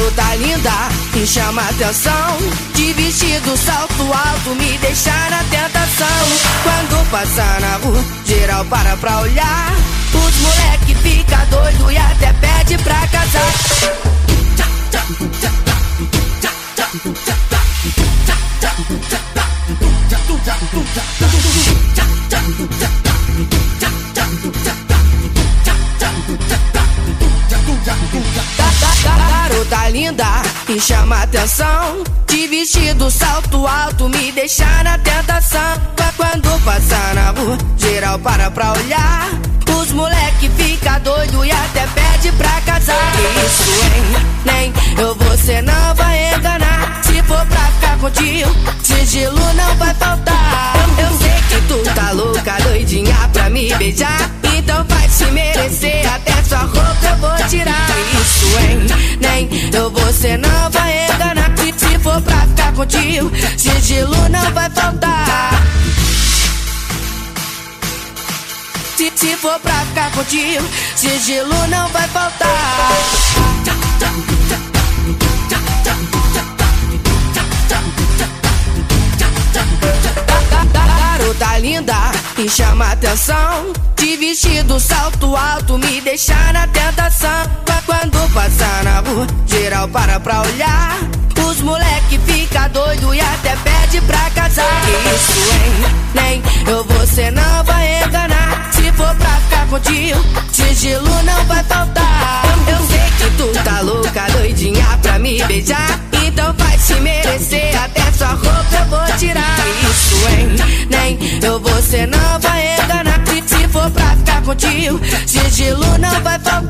Garota linda que chama atenção. De vestido, salto alto, me deixa na tentação. Quando passa na rua, geral para pra olhar. Os moleque fica doido e até pede pra casar. Linda que chama atenção. De vestido, salto alto, me deixa na tentação. Quando passa na rua, geral para pra olhar. Os moleque fica doido e até pede pra casar. Isso, hein? Nem eu você não vai enganar. Se for pra ficar contigo, sigilo não vai faltar. Eu sei que tu tá louca, doidinha pra me beijar. Você não vai enganar. Se for pra ficar contigo, sigilo não vai faltar. Se, se for pra ficar contigo, sigilo não vai faltar. Garota linda que chama atenção. De vestido, salto alto, me deixa na tentação. Quando passa rua, geral para pra olhar. Os moleque fica doido e até pede pra casar. Isso, hein? Nem eu você não vai enganar. Se for pra ficar contigo, sigilo não vai faltar. Eu sei que tu tá louca, doidinha pra me beijar. Então vai se merecer, até sua roupa eu vou tirar. Isso, hein? Nem eu você não vai enganar. Se for pra ficar contigo, sigilo não vai faltar.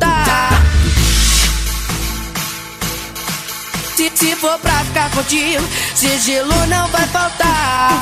Se, for pra ficar contigo, sigilo não vai faltar.